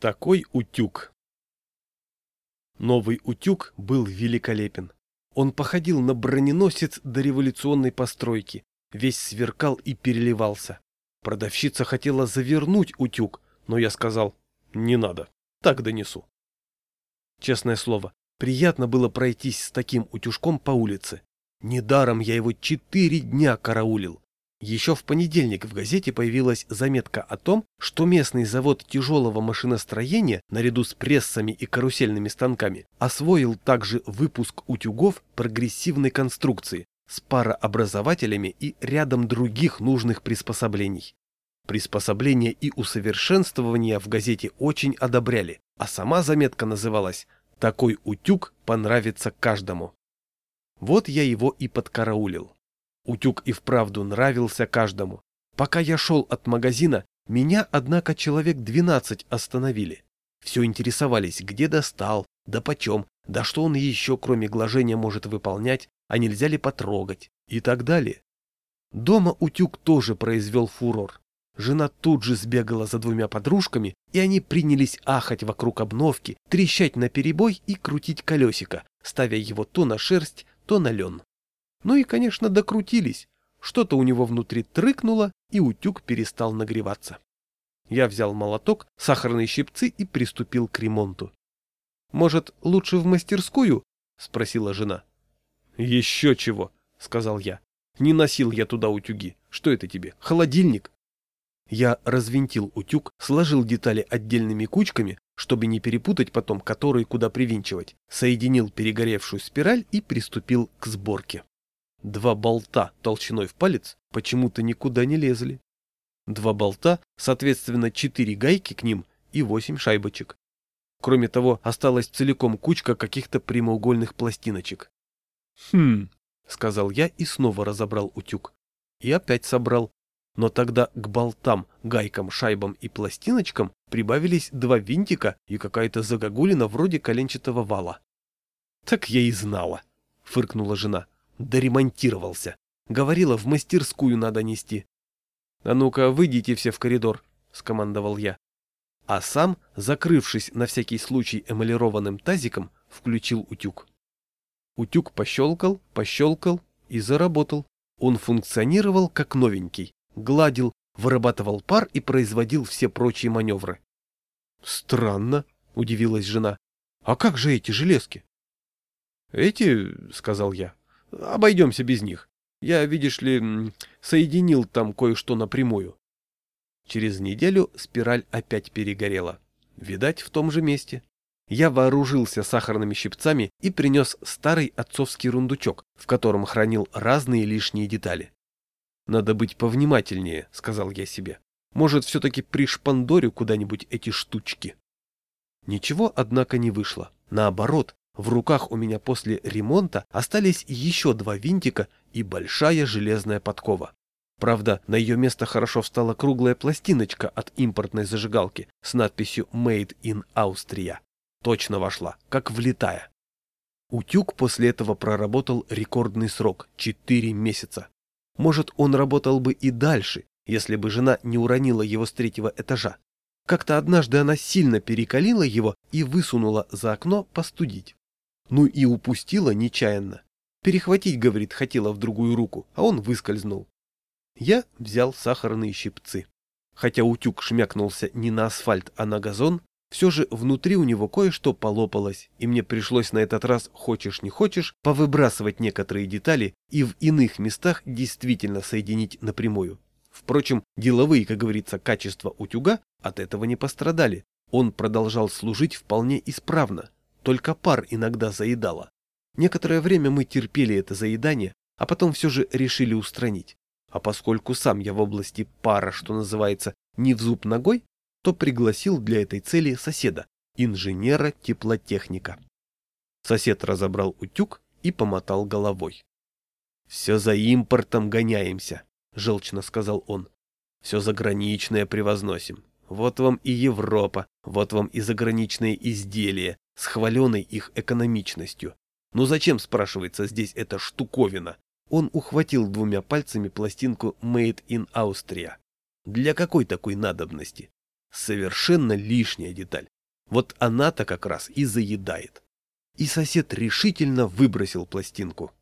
Такой утюг. Новый утюг был великолепен. Он походил на броненосец до революционной постройки, весь сверкал и переливался. Продавщица хотела завернуть утюг, но я сказал, не надо, так донесу. Честное слово, приятно было пройтись с таким утюжком по улице. Недаром я его четыре дня караулил. Еще в понедельник в газете появилась заметка о том, что местный завод тяжелого машиностроения, наряду с прессами и карусельными станками, освоил также выпуск утюгов прогрессивной конструкции с парообразователями и рядом других нужных приспособлений. Приспособления и усовершенствования в газете очень одобряли, а сама заметка называлась «Такой утюг понравится каждому». Вот я его и подкараулил. Утюг и вправду нравился каждому. Пока я шел от магазина, меня, однако, человек двенадцать остановили. Все интересовались, где достал, да почем, да что он еще, кроме глажения, может выполнять, а нельзя ли потрогать, и так далее. Дома утюг тоже произвел фурор. Жена тут же сбегала за двумя подружками, и они принялись ахать вокруг обновки, трещать на перебой и крутить колесико, ставя его то на шерсть, то на лен. Ну и, конечно, докрутились. Что-то у него внутри трыкнуло, и утюг перестал нагреваться. Я взял молоток, сахарные щипцы и приступил к ремонту. «Может, лучше в мастерскую?» — спросила жена. «Еще чего», — сказал я. «Не носил я туда утюги. Что это тебе, холодильник?» Я развинтил утюг, сложил детали отдельными кучками, чтобы не перепутать потом, которые куда привинчивать, соединил перегоревшую спираль и приступил к сборке. Два болта толщиной в палец почему-то никуда не лезли. Два болта, соответственно, четыре гайки к ним и восемь шайбочек. Кроме того, осталась целиком кучка каких-то прямоугольных пластиночек. «Хм», — сказал я и снова разобрал утюг. И опять собрал. Но тогда к болтам, гайкам, шайбам и пластиночкам прибавились два винтика и какая-то загогулина вроде коленчатого вала. «Так я и знала», — фыркнула жена. Доремонтировался. Говорила, в мастерскую надо нести. «А ну-ка, выйдите все в коридор», — скомандовал я. А сам, закрывшись на всякий случай эмалированным тазиком, включил утюг. Утюг пощелкал, пощелкал и заработал. Он функционировал как новенький, гладил, вырабатывал пар и производил все прочие маневры. «Странно», — удивилась жена. «А как же эти железки?» «Эти, — сказал я, Обойдемся без них. Я, видишь ли, соединил там кое-что напрямую. Через неделю спираль опять перегорела. Видать, в том же месте. Я вооружился сахарными щипцами и принес старый отцовский рундучок, в котором хранил разные лишние детали. «Надо быть повнимательнее», — сказал я себе. «Может, все-таки пришпандорю куда-нибудь эти штучки?» Ничего, однако, не вышло. Наоборот, в руках у меня после ремонта остались еще два винтика и большая железная подкова. Правда, на ее место хорошо встала круглая пластиночка от импортной зажигалки с надписью «Made in Austria». Точно вошла, как влетая. Утюг после этого проработал рекордный срок – 4 месяца. Может, он работал бы и дальше, если бы жена не уронила его с третьего этажа. Как-то однажды она сильно перекалила его и высунула за окно постудить. Ну и упустила нечаянно. Перехватить, говорит, хотела в другую руку, а он выскользнул. Я взял сахарные щипцы. Хотя утюг шмякнулся не на асфальт, а на газон, все же внутри у него кое-что полопалось, и мне пришлось на этот раз, хочешь не хочешь, повыбрасывать некоторые детали и в иных местах действительно соединить напрямую. Впрочем, деловые, как говорится, качества утюга от этого не пострадали. Он продолжал служить вполне исправно, только пар иногда заедало. Некоторое время мы терпели это заедание, а потом все же решили устранить. А поскольку сам я в области пара, что называется, не в зуб ногой, то пригласил для этой цели соседа, инженера-теплотехника. Сосед разобрал утюг и помотал головой. «Все за импортом гоняемся», — желчно сказал он. «Все заграничное превозносим. Вот вам и Европа, вот вам и заграничные изделия, с хваленой их экономичностью. Ну зачем, спрашивается, здесь эта штуковина? Он ухватил двумя пальцами пластинку «Made in Austria». Для какой такой надобности? Совершенно лишняя деталь. Вот она-то как раз и заедает. И сосед решительно выбросил пластинку.